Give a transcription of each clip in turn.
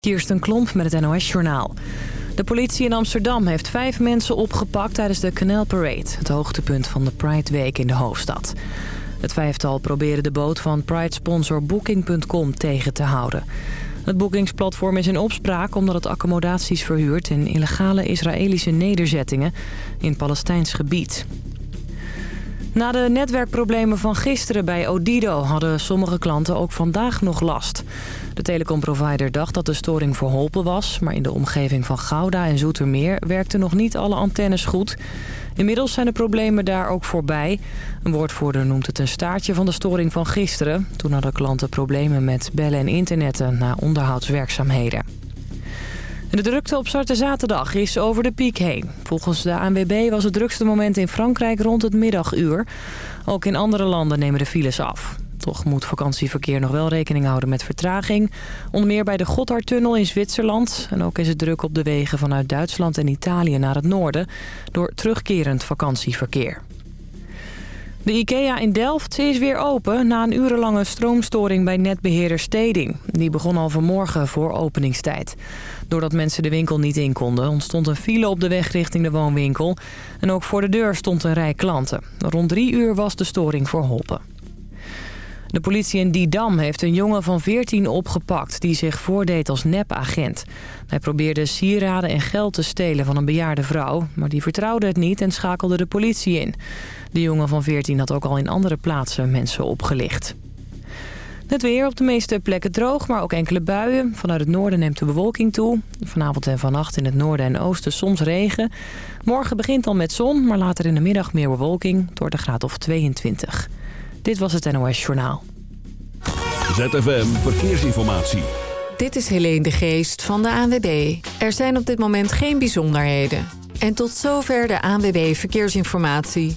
Kirsten Klomp met het NOS-journaal. De politie in Amsterdam heeft vijf mensen opgepakt tijdens de Canal Parade... het hoogtepunt van de Pride Week in de hoofdstad. Het vijftal probeerde de boot van Pride-sponsor Booking.com tegen te houden. Het boekingsplatform is in opspraak omdat het accommodaties verhuurt... in illegale Israëlische nederzettingen in Palestijns gebied. Na de netwerkproblemen van gisteren bij Odido hadden sommige klanten ook vandaag nog last. De telecomprovider dacht dat de storing verholpen was... maar in de omgeving van Gouda en Zoetermeer werkten nog niet alle antennes goed. Inmiddels zijn de problemen daar ook voorbij. Een woordvoerder noemt het een staartje van de storing van gisteren. Toen hadden klanten problemen met bellen en internetten na onderhoudswerkzaamheden. De drukte op Zwarte Zaterdag is over de piek heen. Volgens de ANWB was het drukste moment in Frankrijk rond het middaguur. Ook in andere landen nemen de files af. Toch moet vakantieverkeer nog wel rekening houden met vertraging. Onder meer bij de Gotthardtunnel in Zwitserland. En ook is het druk op de wegen vanuit Duitsland en Italië naar het noorden... door terugkerend vakantieverkeer. De IKEA in Delft is weer open na een urenlange stroomstoring bij netbeheerder Steding. Die begon al vanmorgen voor openingstijd. Doordat mensen de winkel niet in konden ontstond een file op de weg richting de woonwinkel. En ook voor de deur stond een rij klanten. Rond drie uur was de storing verholpen. De politie in Didam heeft een jongen van 14 opgepakt die zich voordeed als nepagent. Hij probeerde sieraden en geld te stelen van een bejaarde vrouw, maar die vertrouwde het niet en schakelde de politie in. De jongen van 14 had ook al in andere plaatsen mensen opgelicht. Het weer op de meeste plekken droog, maar ook enkele buien. Vanuit het noorden neemt de bewolking toe. Vanavond en vannacht in het noorden en oosten soms regen. Morgen begint al met zon, maar later in de middag meer bewolking. Door de graad of 22. Dit was het NOS Journaal. ZFM Verkeersinformatie. Dit is Helene de Geest van de ANWB. Er zijn op dit moment geen bijzonderheden. En tot zover de ANWB Verkeersinformatie.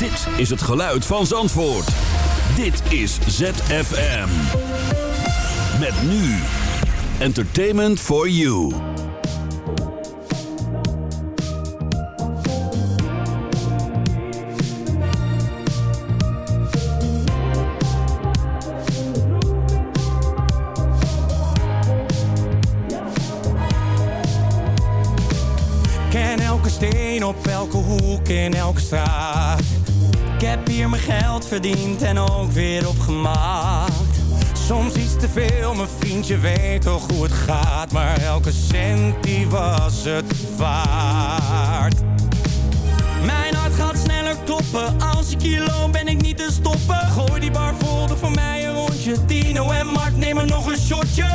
Dit is het geluid van Zandvoort. Dit is ZFM. Met nu. Entertainment for you. Ken elke steen op elke hoek in elke straat. Ik heb hier mijn geld verdiend en ook weer opgemaakt. Soms iets te veel, mijn vriendje weet toch hoe het gaat. Maar elke cent die was het waard. Mijn hart gaat sneller kloppen. Als ik hier loop ben ik niet te stoppen. Gooi die bar vol, voor mij een rondje. Tino en Mark nemen nog een shotje.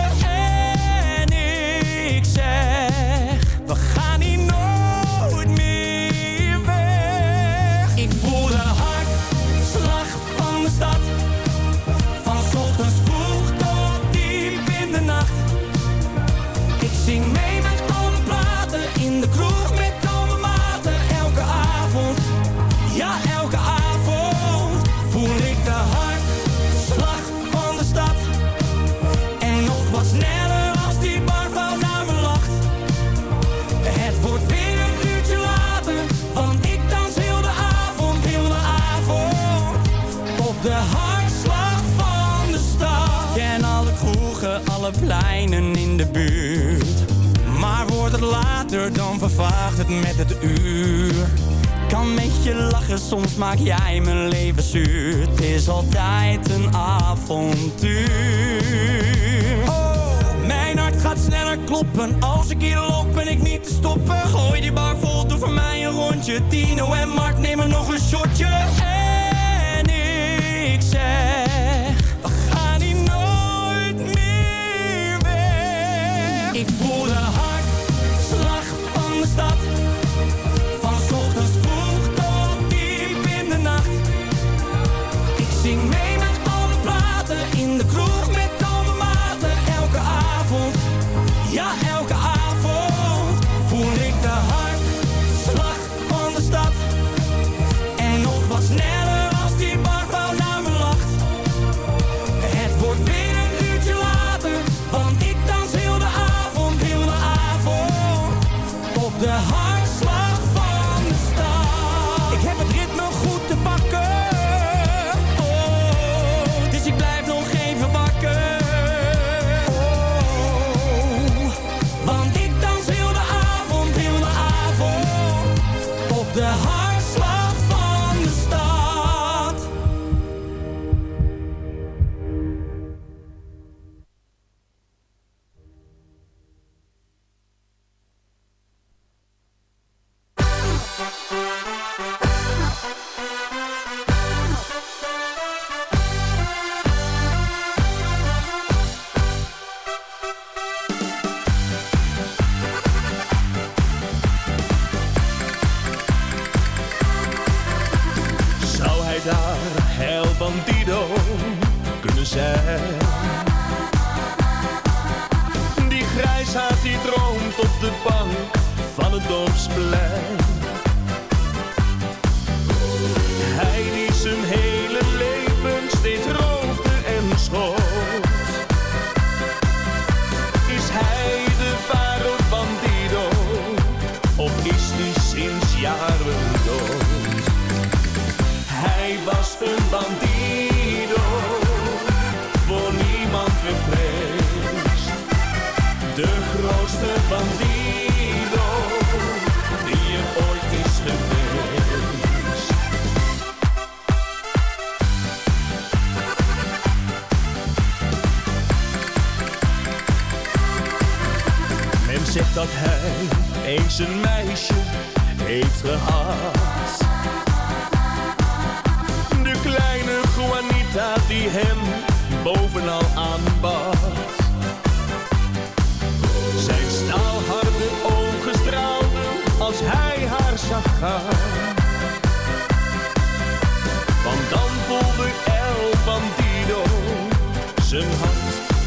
Alle in de buurt. Maar wordt het later, dan vervaagt het met het uur. Kan met je lachen, soms maak jij mijn leven zuur. Het is altijd een avontuur. Oh, mijn hart gaat sneller kloppen. Als ik hier loop, ben ik niet te stoppen. Gooi die bar vol, doe voor mij een rondje. Tino en Mark nemen nog een shotje. En ik zeg, the heart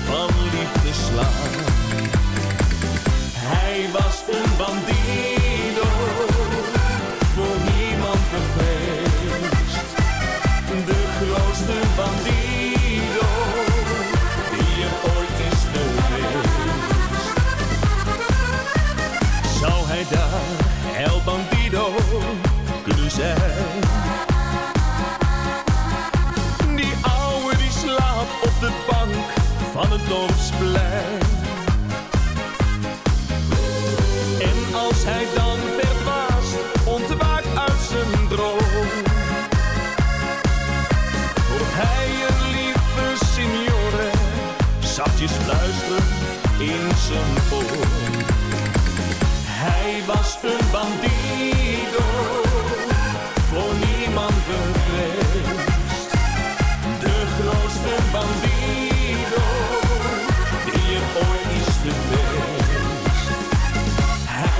van liefde slaan. Hij was een bandido, En als hij dan verdwaast, ontwaakt uit zijn droom. Hoort hij een lieve signore, zachtjes fluisteren in zijn oor. Hij was een bandido,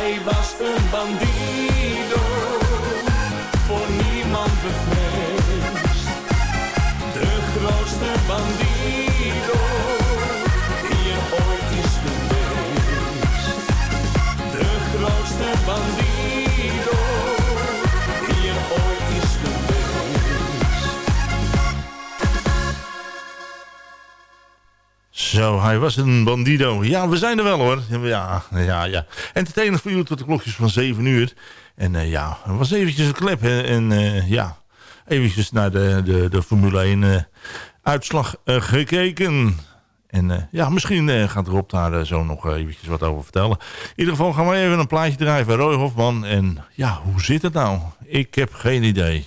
Hij was een bandido, voor niemand bevreesd. De grootste bandido, die er ooit is geweest. De grootste bandido, Zo, hij was een bandido. Ja, we zijn er wel hoor. Ja, ja, ja. Entertainment voor u tot de klokjes van 7 uur. En eh, ja, het was eventjes een klep. En eh, ja, eventjes naar de, de, de Formule 1 eh, uitslag gekeken. En ja, misschien gaat Rob daar zo nog eventjes wat over vertellen. In ieder geval gaan we even een plaatje draaien van Roy Hofman. En ja, hoe zit het nou? Ik heb geen idee.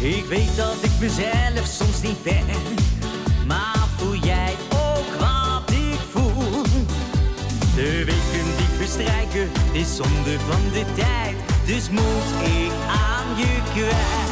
Ik weet dat ik mezelf soms niet ben, maar voel jij ook wat ik voel? De weken die verstrijken, is zonde van de tijd, dus moet ik aan je kwijt.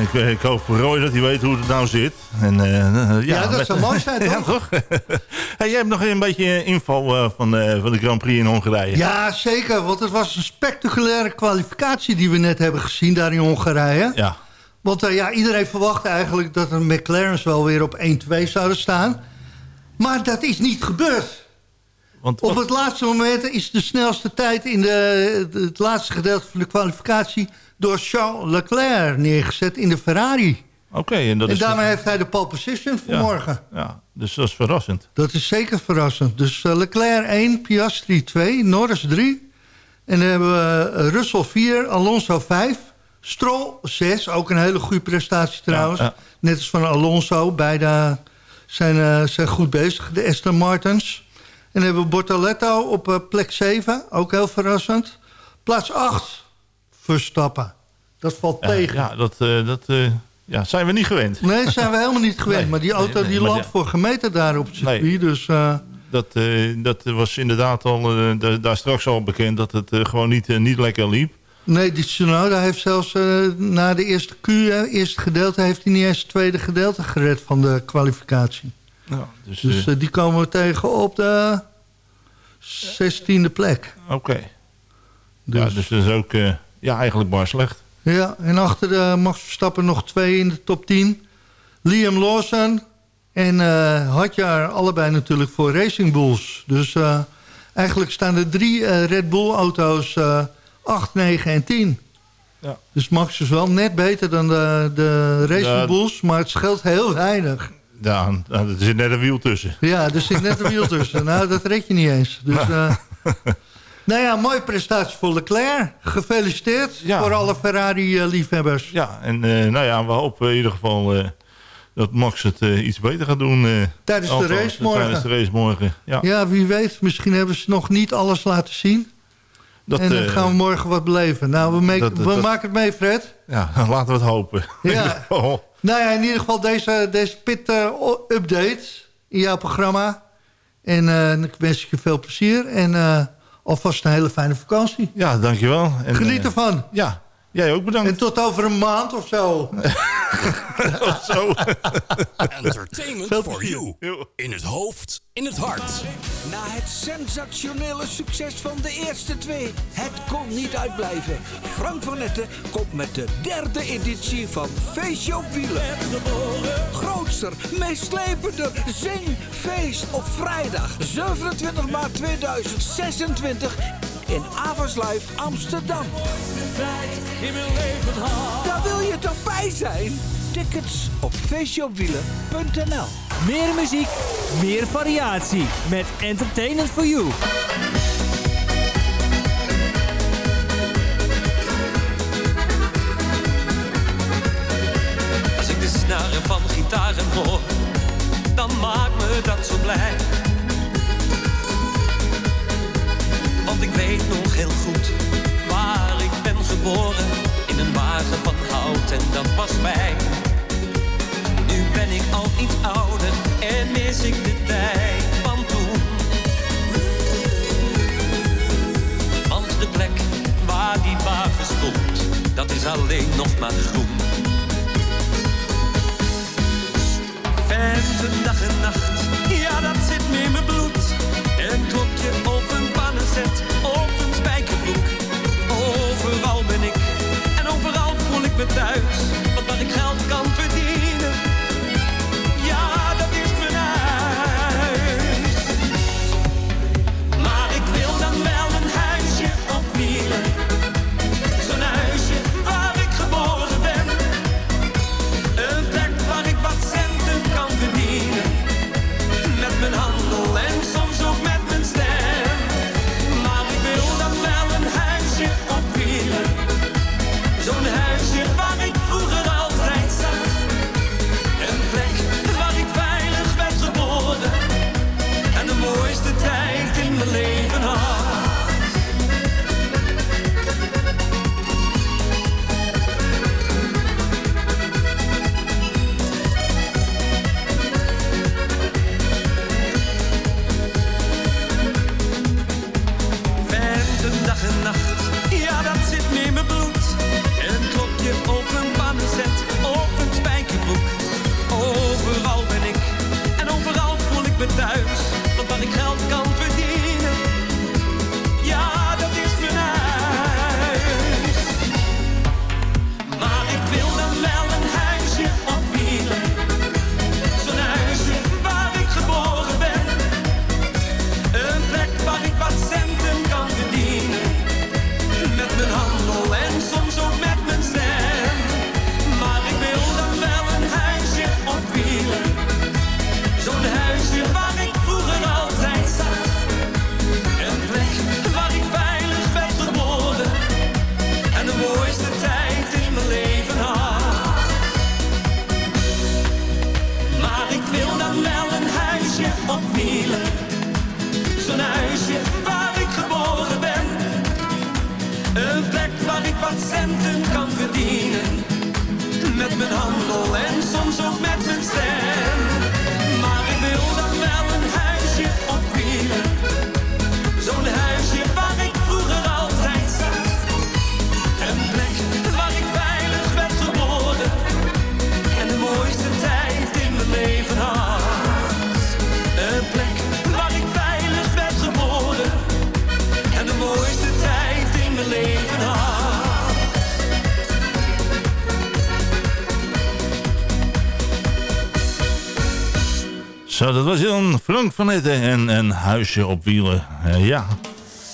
Ik, ik hoop voor Roy dat hij weet hoe het nou zit. En, eh, eh, Ja, dat met- zou mooi zijn, ja, toch? hey, jij hebt nog een beetje info eh, van, eh, van de Grand Prix in Hongarije. Ja, zeker. Want het was een spectaculaire kwalificatie die we net hebben gezien daar in Hongarije. Ja. Want eh, ja, iedereen verwachtte eigenlijk dat de McLaren's wel weer op 1-2 zouden staan. Maar dat is niet gebeurd. Want, Op het laatste moment is de snelste tijd in de, het laatste gedeelte van de kwalificatie... door Charles Leclerc neergezet in de Ferrari. Oké, en dat en is... daarmee heeft hij de pole position vanmorgen. Ja, dus dat is verrassend. Dat is zeker verrassend. Dus eh, Leclerc 1, Piastri 2, Norris 3. En dan hebben we eh, Russell 4, Alonso 5. Stroll 6, ook een hele goede prestatie trouwens. ja. Net als van Alonso, beide zijn, eh, zijn goed bezig, de Aston Martins. En dan hebben we Bortoletto op plek 7, ook heel verrassend. Plaats 8, Verstappen. Dat valt Ja, tegen. ja dat, eh, dat eh, ja, zijn we niet gewend. Nee, zijn we helemaal niet gewend. Nee, maar die auto nee, die ja. voor gemeten daar op het circuit. Nee. Dus... eh, Dat, dat was inderdaad al da- daar straks al bekend dat het gewoon niet, niet lekker liep. Nee, die Tsunoda heeft zelfs na de eerste Q, eerste gedeelte... heeft hij niet eens het tweede gedeelte gered van de kwalificatie. dus Dus eh, die komen we tegen op de zestiende plek. Oké. Ja, Dus. dus dat is ook ja, eigenlijk bar slecht. Ja, en achter de Max Verstappen nog twee in de top 10. Liam Lawson en eh Hadjar, allebei natuurlijk voor Racing Bulls. Dus eh, eigenlijk staan er drie eh, Red Bull auto's eh 8, 9 en 10. Ja. Dus Max is wel net beter dan de, de Racing. Bulls, maar het scheelt heel weinig. Ja, nou, er zit net een wiel tussen. Ja, er zit net een wiel tussen. Nou, dat red je niet eens. Dus, eh, nou ja, mooie prestatie voor Leclerc. Gefeliciteerd Ja. voor alle Ferrari-liefhebbers. Ja, en eh, nou ja, we hopen in ieder geval eh, dat Max het eh, iets beter gaat doen. Tijdens de race morgen. Tijdens de race morgen, ja. Ja, wie weet. Misschien hebben ze nog niet alles laten zien. Dat, en dan gaan we morgen wat beleven. Nou, we, make- dat- dat- we dat- maken het mee, Fred. Ja, laten we het hopen. Ja. Nou ja, in ieder geval deze, deze pit-update in jouw programma. En ik wens je veel plezier. En alvast een hele fijne vakantie. Ja, dankjewel. En, Geniet eh, ervan. Ja, jij ook bedankt. En tot over een maand of zo. Of zo. Entertainment for you. In het hoofd, in het hart. Na het sensationele succes van de eerste twee, het kon niet uitblijven. Frank van Netten komt met de derde editie van Feestje op Wielen. Grootster, meeslepender zingfeest op vrijdag 27 maart 2026 in Aversluif, Amsterdam. Daar wil je toch bij zijn? Tickets op feestjeopwielen.nl Meer muziek, meer variatie met Entertainment for You. Als ik de snaren van gitaren hoor, dan maakt me dat zo blij. Ik weet nog heel goed waar ik ben geboren. In een wagen van hout en dat was mij. Nu ben ik al iets ouder en mis ik de tijd van toen. Want de plek waar die wagen stond, dat is alleen nog maar groen. Venten dag en nacht, ja dat zit me in mijn bloed. Klokje me thuis. Want waar ik geld Zo, dat was dan Frank van Etten en een huisje op wielen. Eh, ja.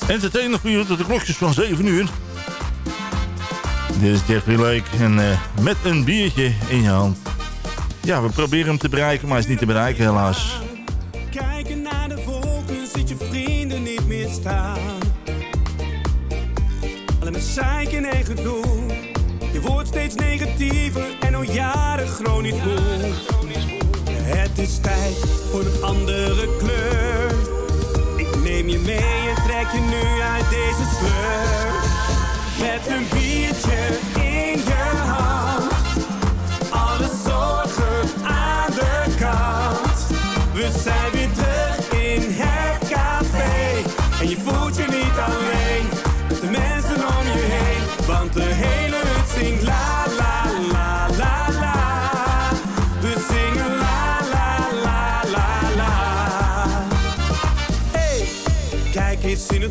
Entertainer voor jullie tot de klokjes van 7 uur. Dit is Jeffrey Lake en eh, met een biertje in je hand. Ja, we proberen hem te bereiken, maar hij is niet te bereiken helaas. Kijken naar de wolken, ziet je vrienden niet meer staan. Alleen met zeiken en gedoe. Je wordt steeds negatiever en al jaren chronisch moe. Het is tijd voor een andere kleur. Ik neem je mee en trek je nu uit deze sleur. Met een biertje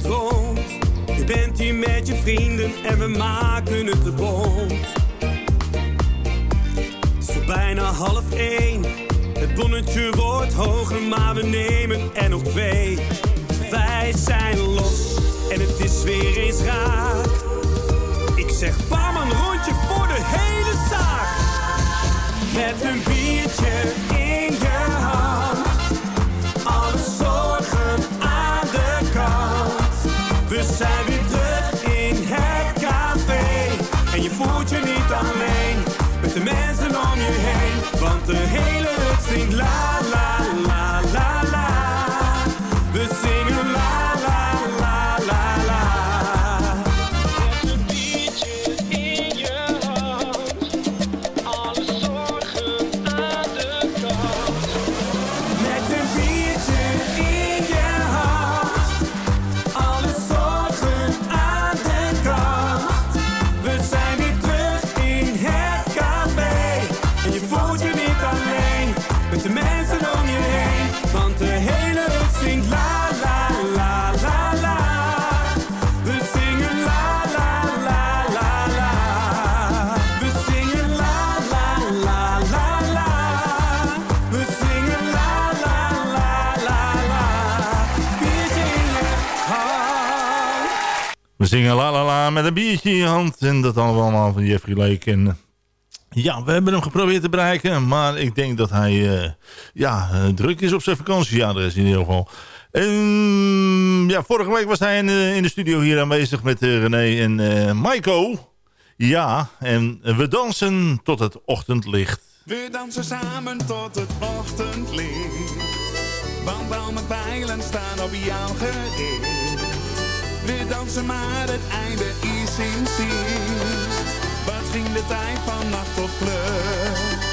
Je bent hier met je vrienden en we maken het te bond. Voor bijna half één. Het bonnetje wordt hoger, maar we nemen er nog twee. Wij zijn los en het is weer eens raak. Ik zeg bam, een rondje voor de hele zaak. Met een biertje voelt je niet alleen. Met de mensen om je heen. Want de hele hut zingt la la la la zingen la la la met een biertje in je hand. En dat allemaal van Jeffrey Lake. En eh, ja, we hebben hem geprobeerd te bereiken. Maar ik denk dat hij eh, ja, eh, druk is op zijn vakantieadres in ieder geval. Ja, vorige week was hij in, de- studio hier aanwezig met René en Maiko. Ja, en we dansen tot het ochtendlicht. We dansen samen tot het ochtendlicht. Want al mijn pijlen staan op jou gericht. We dansen maar het einde is in zicht. Wat ging de tijd van nacht vlucht?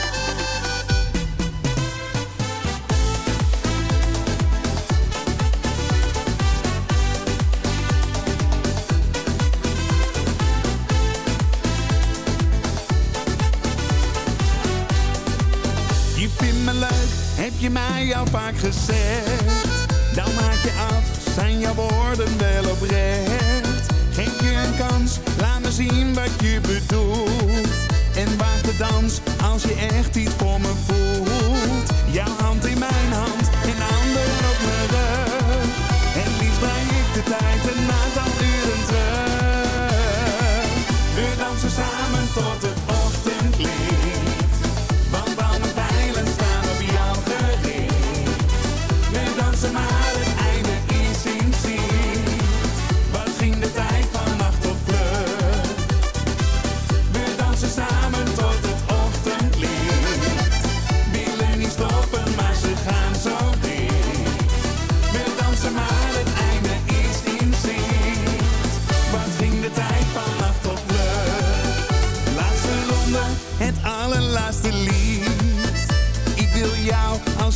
Je vindt me leuk, heb je mij al vaak gezegd. Dan maak je af, zijn jouw woorden wel oprecht. Geef je een kans, laat me zien wat je bedoelt. En waag de dans, als je echt iets voor me voelt. Jouw hand in mijn hand, en ander op mijn rug. En liefst breng ik de tijd een aantal uren terug. We dansen samen tot het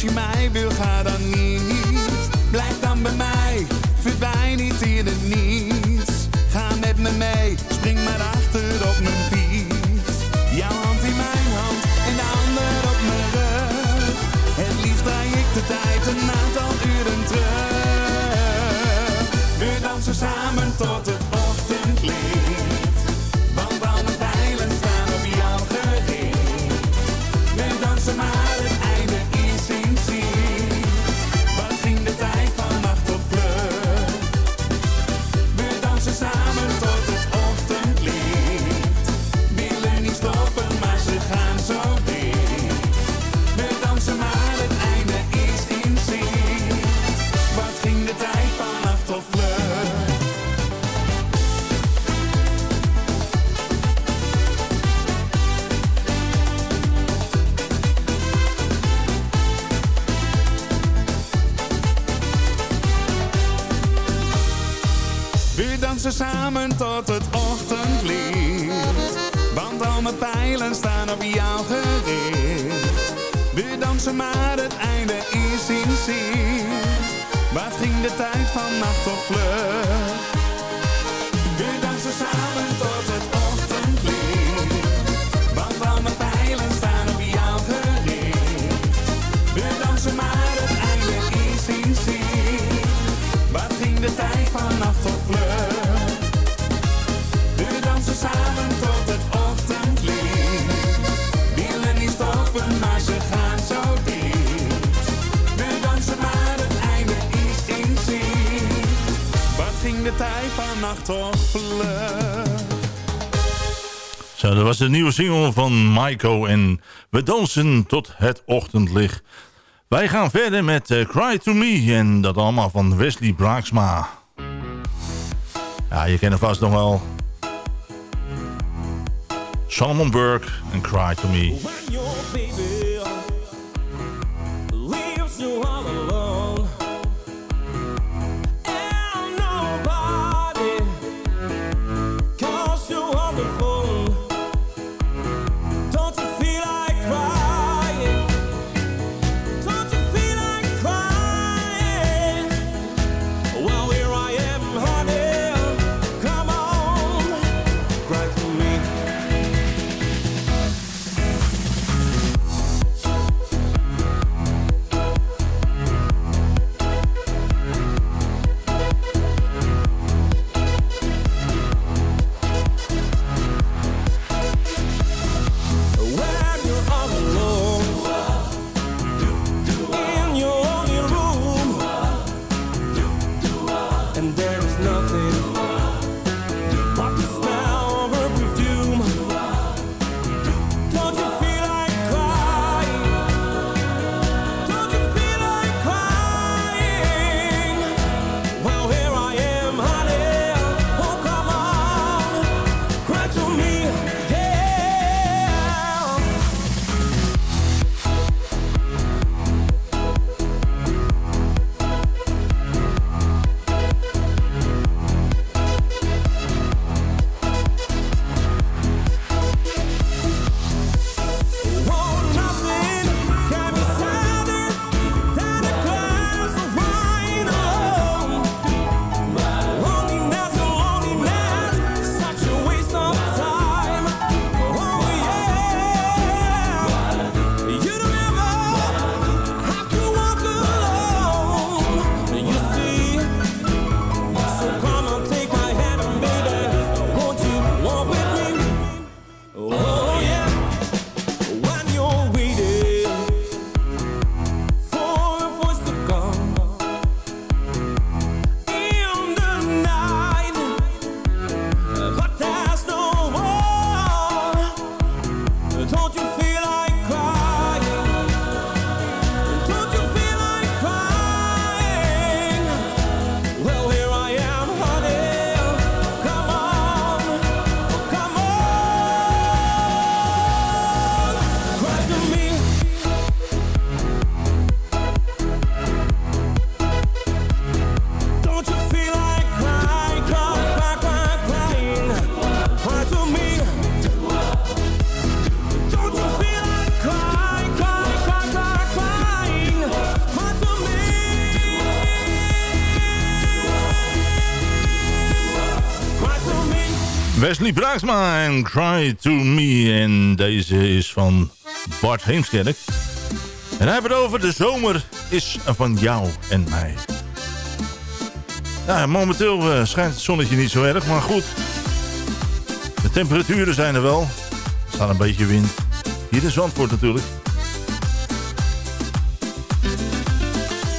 je mij wil, ga dan niet. Blijf dan bij mij, verdwijn niet in het niets. Ga met me mee, spring maar achter op mijn fiets. Jouw hand in mijn hand en de ander op mijn rug. Het liefst draai ik de tijd een aantal uren terug. We dansen samen tot het tot het ochtendlicht. Want al mijn pijlen staan op jou gericht. We dansen maar het einde is in zicht. Wat ging de tijd van nacht op vlucht? De tijd van nacht op? Zo, dat was de nieuwe single van Maiko en we dansen tot het ochtendlicht. Wij gaan verder met eh, Cry To Me en dat allemaal van Wesley Braaksma. Ja, je kent hem vast nog wel. Solomon Burke en Cry To Me. Wesley Braaksma en Cry To Me. En deze is van Bart Heemskerk. En hij heeft het over de zomer is van jou en mij. Ja, momenteel uh, schijnt het zonnetje niet zo erg, maar goed. De temperaturen zijn er wel. Er staat een beetje wind. Hier in Zandvoort natuurlijk.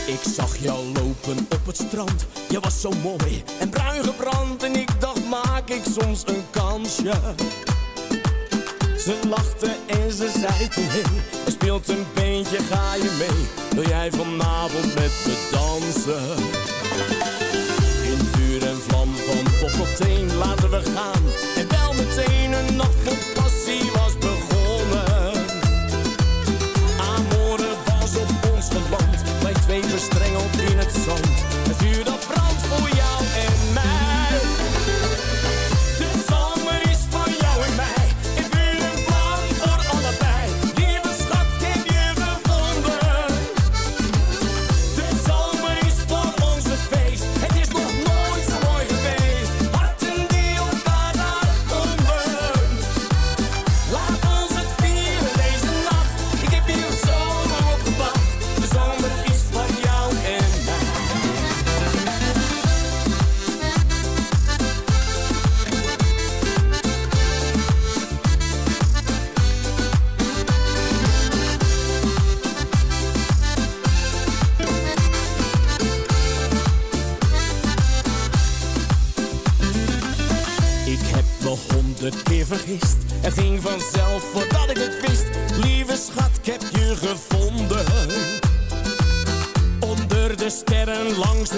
Ik zag jou lopen op het strand. Je was zo mooi en bruin gebrand. En ik maak ik soms een kansje? Ze lachte en ze zei toen, hey, er speelt een beentje, ga je mee? Wil jij vanavond met me dansen? In vuur en vlam van top tot teen laten we gaan. En wel meteen een nacht vol passie was begonnen. Amore was op ons geland, wij twee verstrengeld in het zand.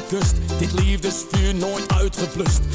Kust. Dit liefdesvuur nooit uitgeblust.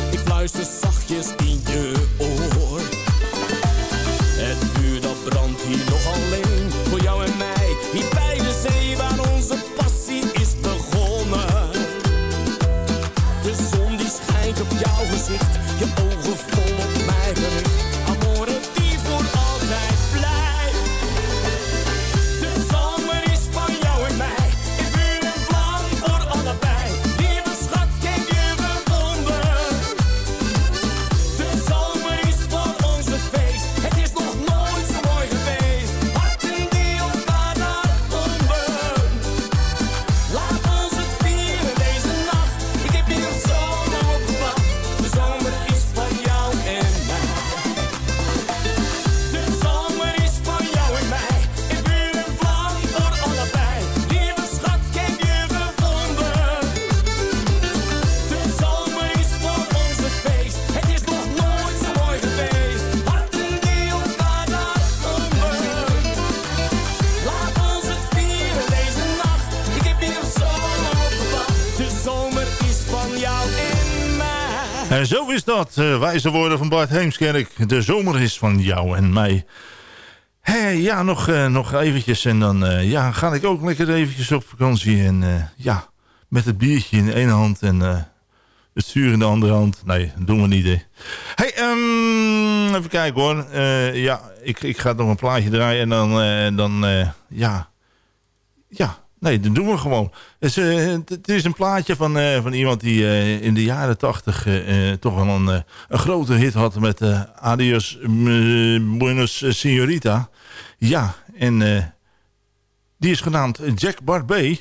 Eh, wijze woorden van Bart Heemskerk. De zomer is van jou en mij. Hé, ja, nog, eh, nog eventjes. En dan eh, ja, ga ik ook lekker eventjes op vakantie. En ja, met het biertje in de ene hand en het stuur in de andere hand. Nee, doen we niet. Hè. Hey, ehm, even kijken hoor. Ja, ik, ik ga nog een plaatje draaien. En dan, dan ja, ja, nee, dat doen we gewoon. Het is, eh, een plaatje van, eh, van iemand die eh, in de jaren tachtig toch wel een, een grote hit had met Adios Buenos Señorita. Ja, en die is genaamd Jack Barbé.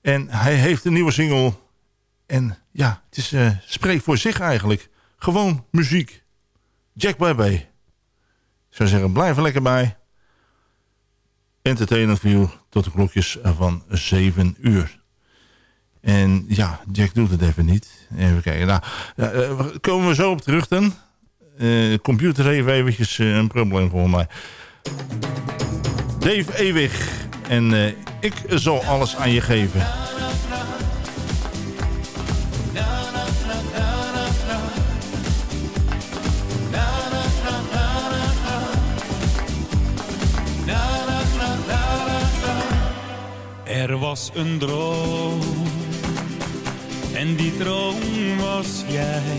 En hij heeft een nieuwe single. En ja, het is, spreekt voor zich eigenlijk. Gewoon muziek. Jack Barbé. Ik zou zeggen, blijf er lekker bij. Entertainment you tot de klokjes van 7 uur. En ja, Jack doet het even niet. Even kijken. Nou, eh, komen we zo op terug dan. Eh, computer heeft eventjes eh, een probleem voor mij. Dave Ewig. En ik zal alles aan je geven. Er was een droom en die droom was jij.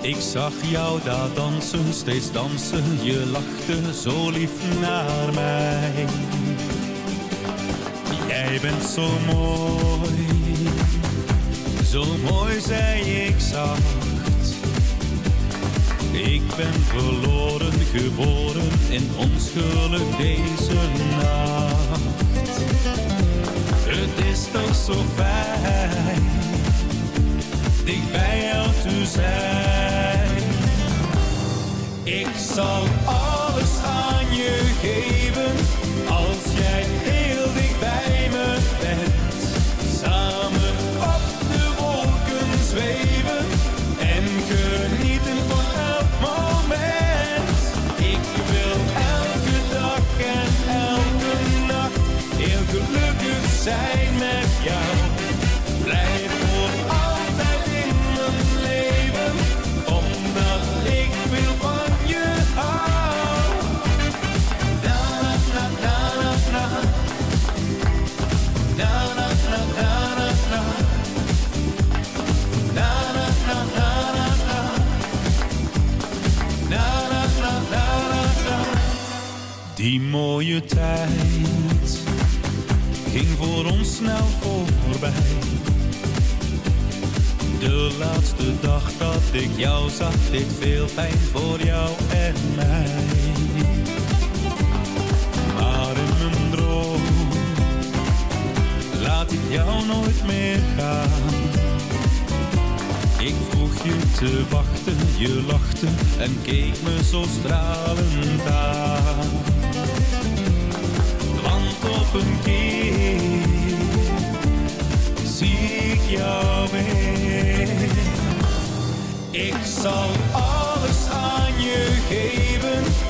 Ik zag jou daar dansen, steeds dansen, je lachte zo lief naar mij. Jij bent zo mooi, zo mooi zei ik zacht. Ik ben verloren, geboren in ons geluk deze nacht. Zo fijn, dicht bij jou te zijn. Ik zal Die mooie tijd ging voor ons snel voorbij. De laatste dag dat ik jou zag, deed veel pijn voor jou en mij. Maar in mijn droom laat ik jou nooit meer gaan. Ik vroeg je te wachten, je lachte en keek me zo stralend aan. Een zie ik jou weer. Ik zal alles aan je geven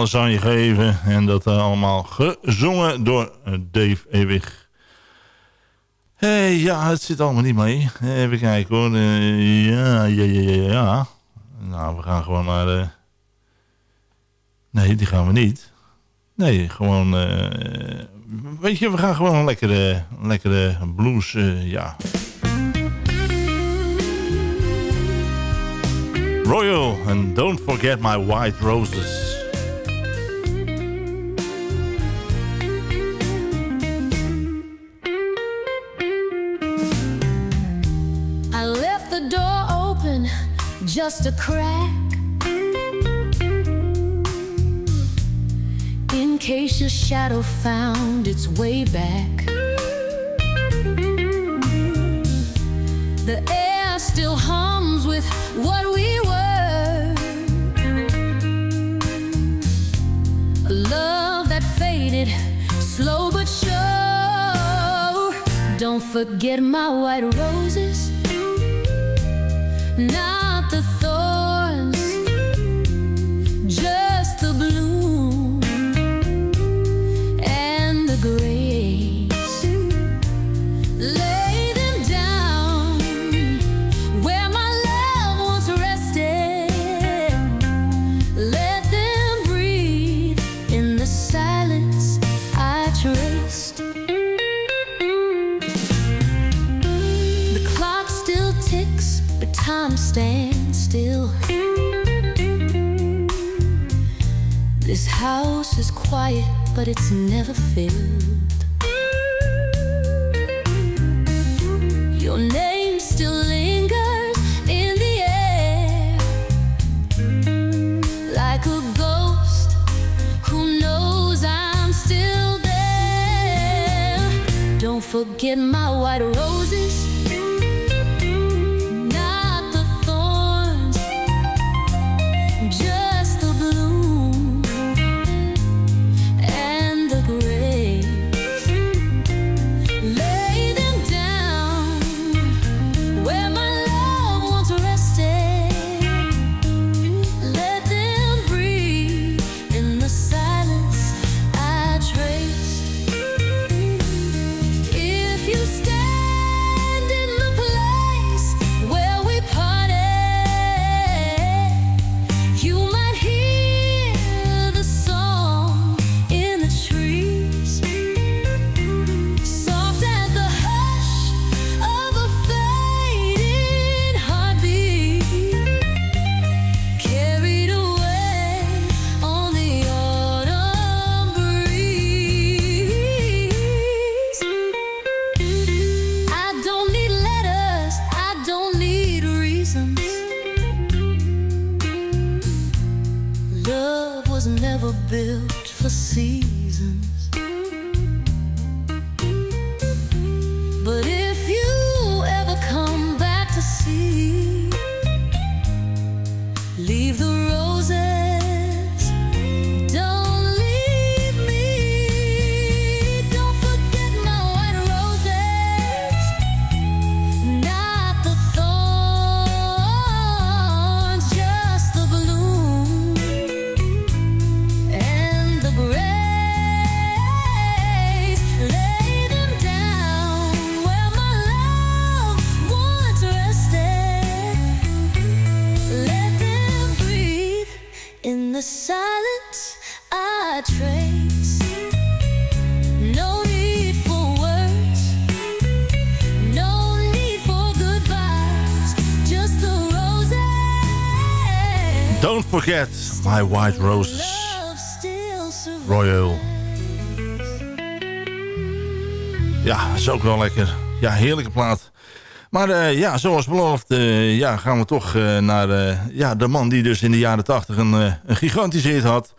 alles aan je geven. En dat eh, allemaal gezongen door eh, Dave Ewig. Hey, ja, het zit allemaal niet mee. Even kijken hoor. Eh, ja, ja, ja, ja. Nou, we gaan gewoon naar... eh, Nee, die gaan we niet. Nee, gewoon... eh, Weet je, we gaan gewoon een lekkere, lekkere blues, eh, ja. Royal, and don't forget my white roses. Just a crack in case your shadow found its way back. The air still hums with what we were. A love that faded, slow but sure. Don't forget my white roses, not but it's never filled. Your name still lingers in the air like a ghost who knows I'm still there. Don't forget my white roses. My white roses. Royal. Ja, is ook wel lekker. Ja, heerlijke plaat. Maar eh, ja, zoals beloofd eh, ja, gaan we toch eh, naar ja, de man die dus in de jaren tachtig een, een had.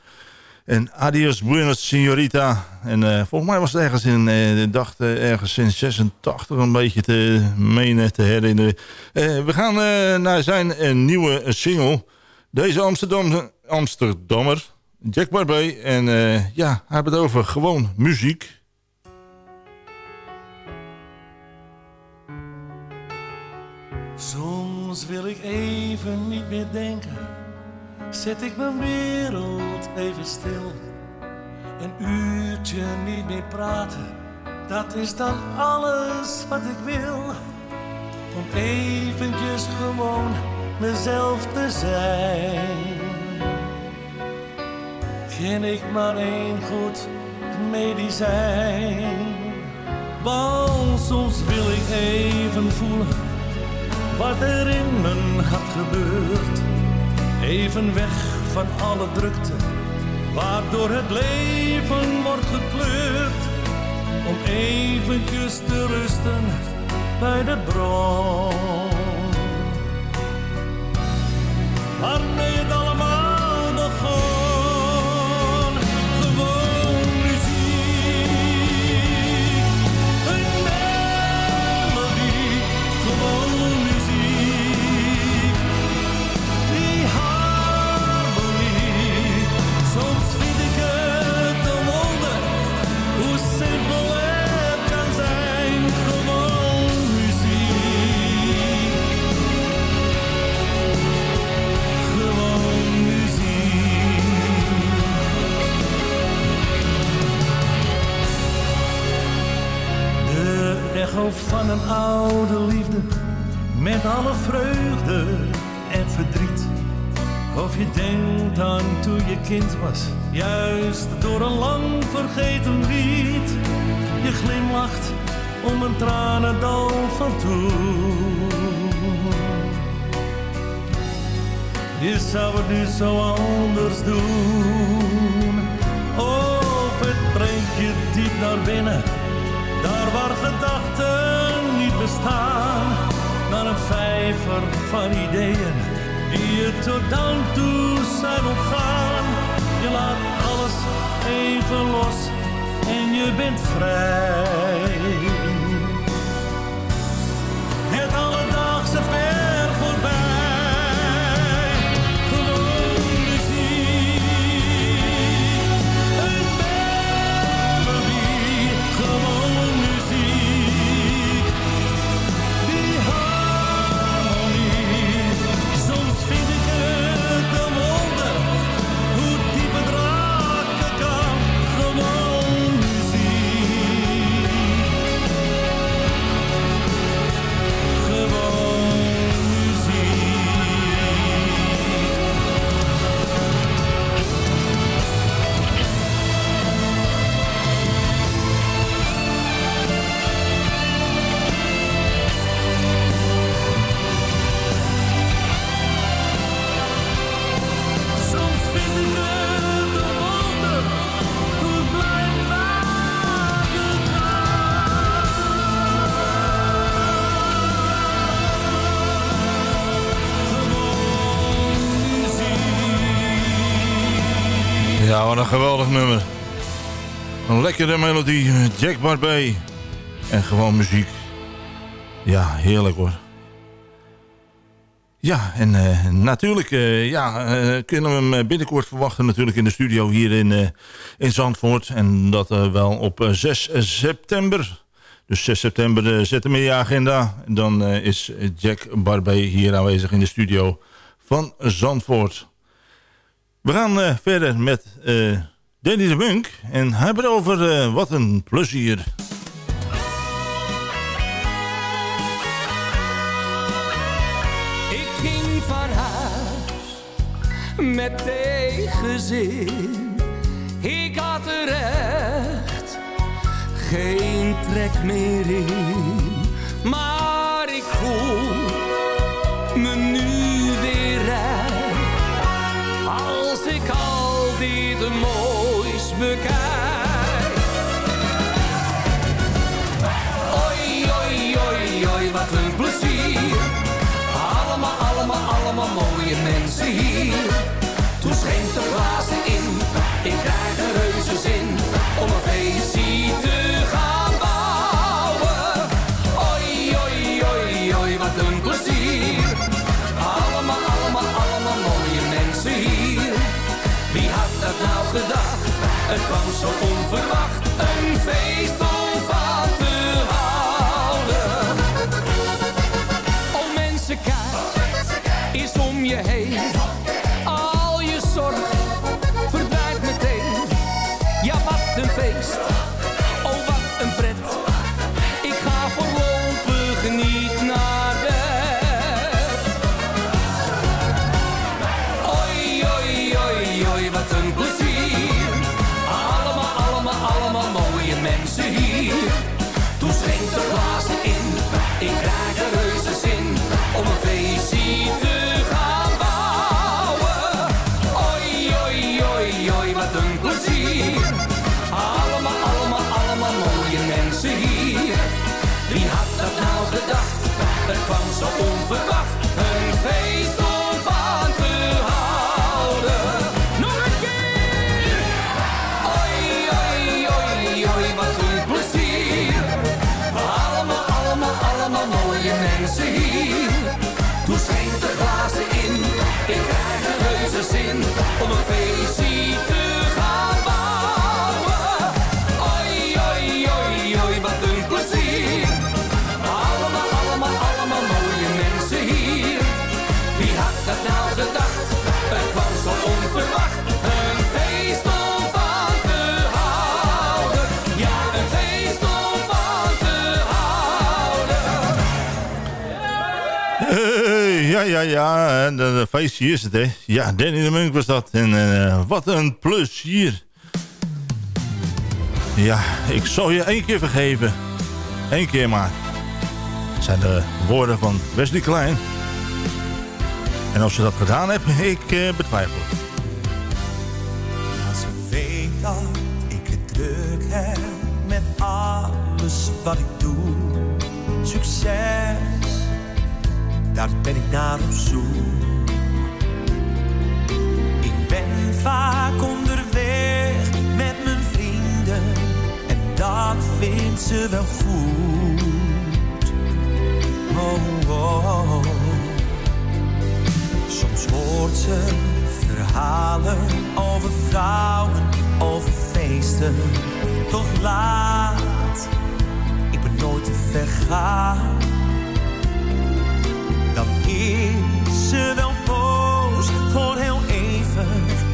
En Adios Buenos Señorita. En volgens mij was het ergens in, dacht eh, ergens in 86 een beetje te menen, te herinneren. We gaan naar zijn nieuwe single. Deze Amsterdam, Amsterdammer, Jack Barbé. En eh, ja, hij het over gewoon muziek. Soms wil ik even niet meer denken. Zet ik mijn wereld even stil. Een uurtje niet meer praten. Dat is dan alles wat ik wil. Om eventjes gewoon mezelf te zijn. Ken ik maar één goed medicijn. Want soms wil ik even voelen wat er in mijn hart gebeurt. Even weg van alle drukte, waardoor het leven wordt gekleurd. Om eventjes te rusten bij de bron. Waarmee het allemaal Echo van een oude liefde met alle vreugde en verdriet. Of je denkt aan toen je kind was, juist door een lang vergeten lied. Je glimlacht om een tranendal van toen. Je zou het nu zo anders doen. Of het brengt je diep naar binnen, daar waar gedachten niet bestaan. Naar een vijver van ideeën die je tot dan toe zijn ontgaan. Je laat alles even los en je bent vrij. Ja, wat een geweldig nummer. Een lekkere melodie, Jack Barbee. En gewoon muziek. Ja, heerlijk hoor. Ja, en eh, natuurlijk eh, ja, eh, kunnen we hem binnenkort verwachten natuurlijk in de studio hier in, in Zandvoort. En dat wel op eh, 6 september. Dus 6 september eh, zet hem in je agenda. En dan is Jack Barbee hier aanwezig in de studio van Zandvoort. We gaan eh, verder met eh, Danny de Munk. En hebben het over eh, wat een plezier. Ik ging van huis met tegenzin. Ik had er echt geen trek meer in. Maar ik voel dit moois bekijk. Oi, oi, oi, oi, wat een plezier. Allemaal, allemaal, allemaal mooie mensen hier. Ja, ja, ja. En de feestje is het, hè. Ja, Danny de Munk was dat. En eh, wat een plezier. Ja, ik zal je één keer vergeven. Eén keer maar. Zijn de woorden van Wesley Klein. En als ze dat gedaan hebben, ik eh, betwijfel het. Ja, ze weet dat ik het druk heb met alles wat ik doe. succes, daar ben ik naar op zoek. Ik ben vaak onderweg met mijn vrienden en dat vindt ze wel goed. Oh, oh, oh. Soms hoort ze verhalen over vrouwen, over feesten. Toch laat, ik ben nooit te. Dan is ze wel boos voor heel even.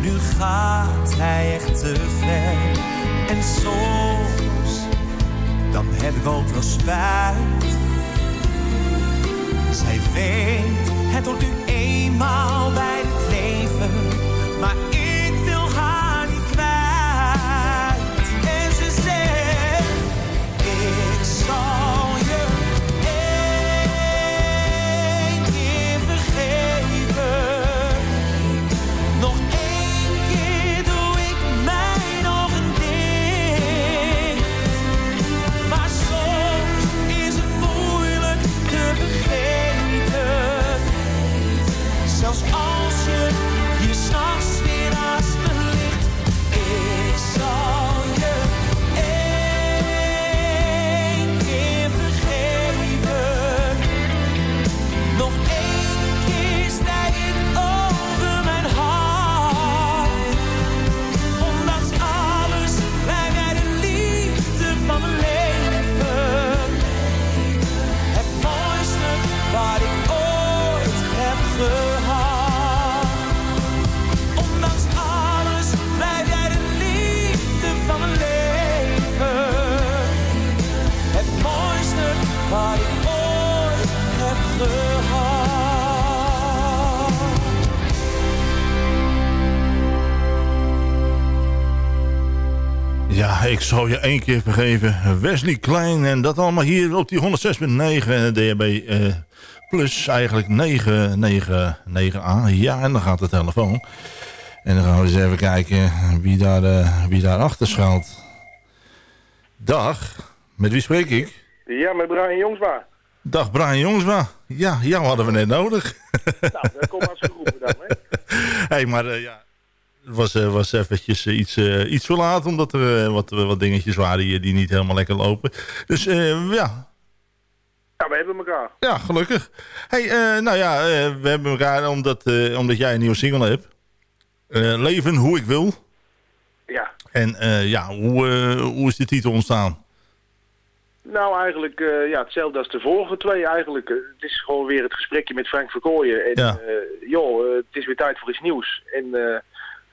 Nu gaat hij echt te ver. En soms, dan heb ik ook wel spijt. Zij weet, het hoort nu eenmaal bij zal je één keer vergeven. Wesley Klein en dat allemaal hier op die 106.9 DHB eh, plus eigenlijk 999A. Ja, en dan gaat de telefoon. En dan gaan we eens even kijken wie daar, eh, wie daar achter schuilt. Dag, met wie spreek ik? Ja, met Brian Jongsma. Dag Brian Jongsma. Ja, jou hadden we net nodig. Nou, dat komt als geroepen dan, hè? hey, maar eh, ja, het was, eh, was eventjes eh, iets, eh, iets verlaat, omdat er wat, wat dingetjes waren die, die niet helemaal lekker lopen. Dus ja, Ja, we hebben elkaar. ja, gelukkig. Hey, nou ja, we hebben elkaar omdat, omdat jij een nieuwe single hebt. Leven hoe ik wil. Ja. En ja, hoe, hoe is de titel ontstaan? Nou, eigenlijk ja, hetzelfde als de vorige twee eigenlijk. Het is gewoon weer het gesprekje met Frank Verkooyen. En Ja. joh, het is weer tijd voor iets nieuws. En eh,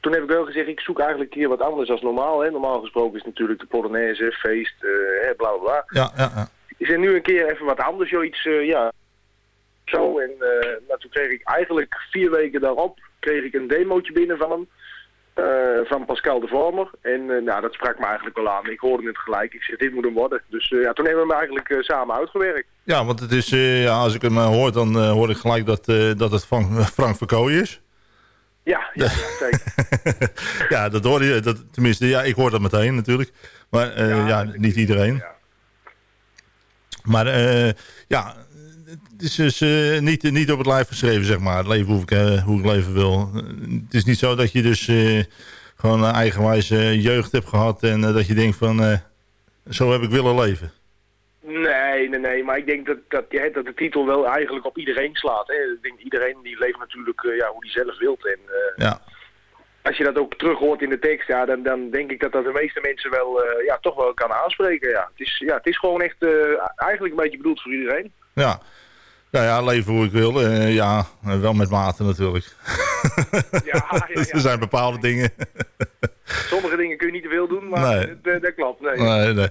toen heb ik wel gezegd, ik zoek eigenlijk hier wat anders dan normaal. Hè. Normaal gesproken is natuurlijk de Polonaise, feest, eh, hè, bla bla bla. Ja, ja, ja. Is er nu een keer even wat anders, zoiets, eh, ja. Zo, en eh, nou, toen kreeg ik eigenlijk vier weken daarop, kreeg ik een demootje binnen van hem. van Pascal de Vormer. En nou, dat sprak me eigenlijk wel aan. Ik hoorde het gelijk. Ik zeg, dit moet hem worden. Dus ja, toen hebben we hem eigenlijk samen uitgewerkt. Ja, want het is, ja, als ik hem hoor, dan hoor ik gelijk dat, dat het van Frank Verkooy is. Ja, ja, zeker. ja, dat hoor je. Dat, tenminste, ja, ik hoor dat meteen natuurlijk. Maar eh, ja, niet iedereen. Maar eh, ja, het is dus eh, niet, niet op het lijf geschreven, zeg maar. Het leven hoe ik, hoe ik leven wil. Het is niet zo dat je dus gewoon een eigenwijze jeugd hebt gehad. En dat je denkt van, Zo heb ik willen leven. Nee, nee, nee. Maar ik denk dat, dat, ja, dat de titel wel eigenlijk op iedereen slaat. Hè. Ik denk iedereen die leeft natuurlijk eh, ja, hoe die zelf wilt. En eh, Ja. als je dat ook terug hoort in de tekst, ja, dan, dan denk ik dat dat de meeste mensen wel, eh, ja, toch wel kan aanspreken. Ja. Het, is, ja, het is gewoon echt eigenlijk een beetje bedoeld voor iedereen. Ja. Nou ja, leven hoe ik wil. Ja, wel met mate natuurlijk. er zijn bepaalde dingen. Sommige dingen kun je niet te veel doen, maar Nee. dat, dat klopt. Nee. nee, nee.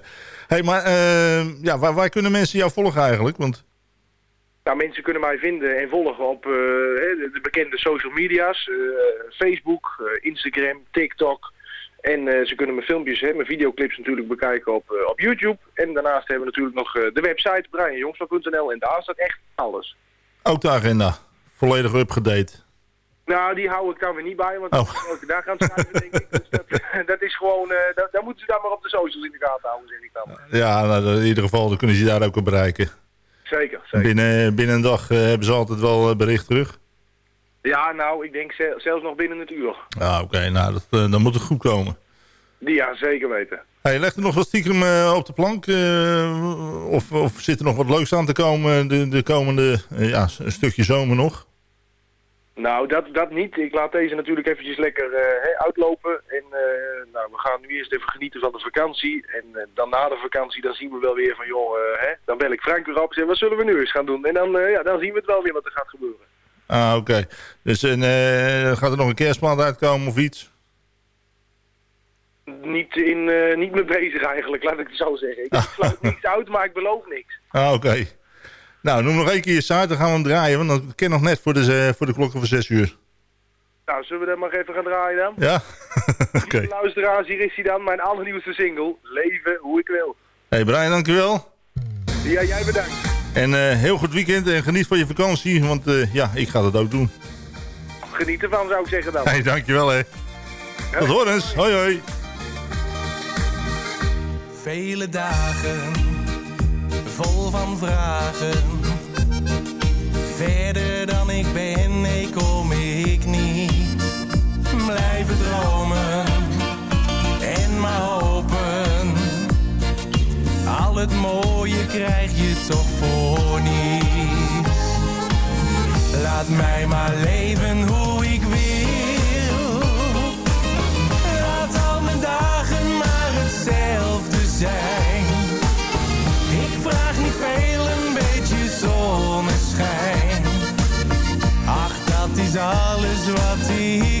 Hey, maar eh, ja, waar, waar kunnen mensen jou volgen eigenlijk? Want Nou, mensen kunnen mij vinden en volgen op eh, de, de bekende social media's. eh, Facebook, eh, Instagram, TikTok. En ze kunnen mijn filmpjes, hè, mijn videoclips natuurlijk bekijken op, op YouTube. En daarnaast hebben we natuurlijk nog de website brianjongsma.nl en daar staat echt alles. ook de agenda. Volledig up-gedate. Nou, die hou ik dan weer niet bij, want Oh. elke dag gaan schrijven, denk ik. Dus dat, dat is gewoon, eh dat, dat moeten ze dan maar op de socials in de gaten houden, zeg ik dan. Ja, nou, in ieder geval dan kunnen ze je daar ook op bereiken. Zeker, zeker. Binnen, binnen een dag eh, hebben ze altijd wel eh, bericht terug. Ja, nou, ik denk ze- zelfs nog binnen het uur. Ja, oké. nou, dat, dan moet het goed komen. Ja, zeker weten. Hey, legt er nog wat stiekem op de plank? of, of zit er nog wat leuks aan te komen de, de komende ja, een stukje zomer nog? Nou, dat, dat niet. Ik laat deze natuurlijk eventjes lekker eh, uitlopen. En eh, nou, we gaan nu eerst even genieten van de vakantie. En eh, dan na de vakantie, dan zien we wel weer van, joh, hè, dan bel ik Frank weer op zeg, wat zullen we nu eens gaan doen? En dan, ja, dan zien we het wel weer wat er gaat gebeuren. Ah, oké. Dus gaat er nog een kerstmaand uitkomen of iets? Niet, in, niet mee bezig eigenlijk, laat ik het zo zeggen. Ik sluit niks uit, maar ik beloof niks. Ah, oké. Nou, noem nog één keer je site, dan gaan we hem draaien. Want dan ken nog net voor de, voor de klokken van 6 uur. Nou, zullen we dat maar even gaan draaien dan? Ja? Oké. Lieve Luisteraars, hier is hij dan, mijn allernieuwste single. Leven hoe ik wil. Hey Brian, dankjewel. Ja, jij bedankt. En eh, heel goed weekend en geniet van je vakantie. Want eh, ja, ik ga dat ook doen. Geniet ervan, zou ik zeggen dan. Hey, dankjewel hè. Tot horens. Hoi hoi. Vele dagen vol van vragen. Verder dan ik ben, nee, kom ik niet. Blijven dromen en maar hopen. Al het mooie krijg je toch voor niets. Laat mij maar leven loyalty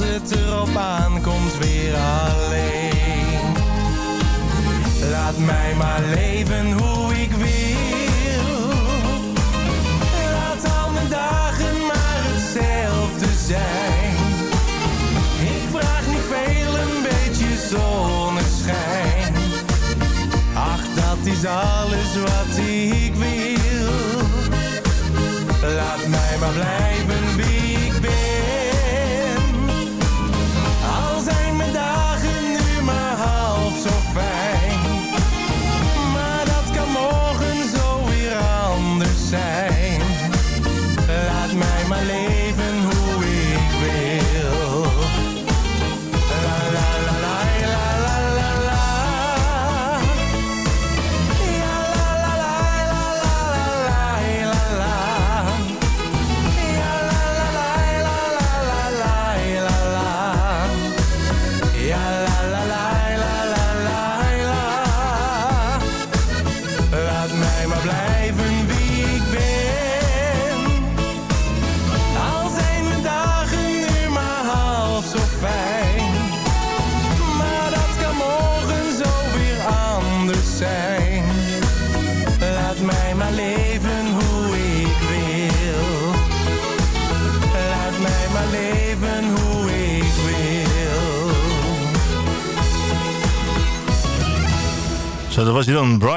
als het erop aankomt weer alleen. Laat mij maar leven hoe ik wil. Laat al mijn dagen maar hetzelfde zijn. Ik vraag niet veel, een beetje zonneschijn. Ach, dat is alles wat ik wil. Laat mij maar blijven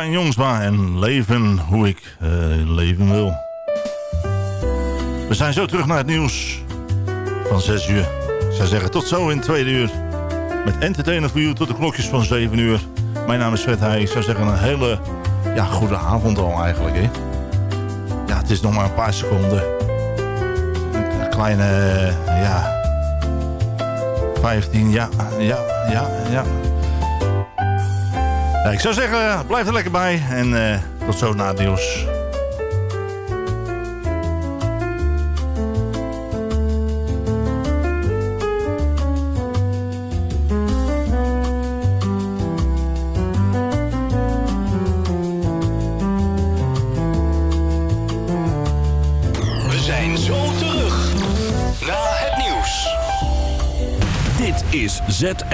Brian Jongsma en Leven hoe ik uh, leven wil. We zijn zo terug naar het nieuws van 6 uur. Zou zeggen, tot zo in het tweede uur. Met Entertainer voor u tot de klokjes van 7 uur. Mijn naam is Fred Heij. Ik zou zeggen, een hele ja, goede avond al eigenlijk. Hè? Ja, het is nog maar een paar seconden. Een kleine, ja... 15, ja, ja, ja, ja. Ja, ik zou zeggen, blijf er lekker bij. En uh, tot zo na het nieuws.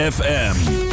We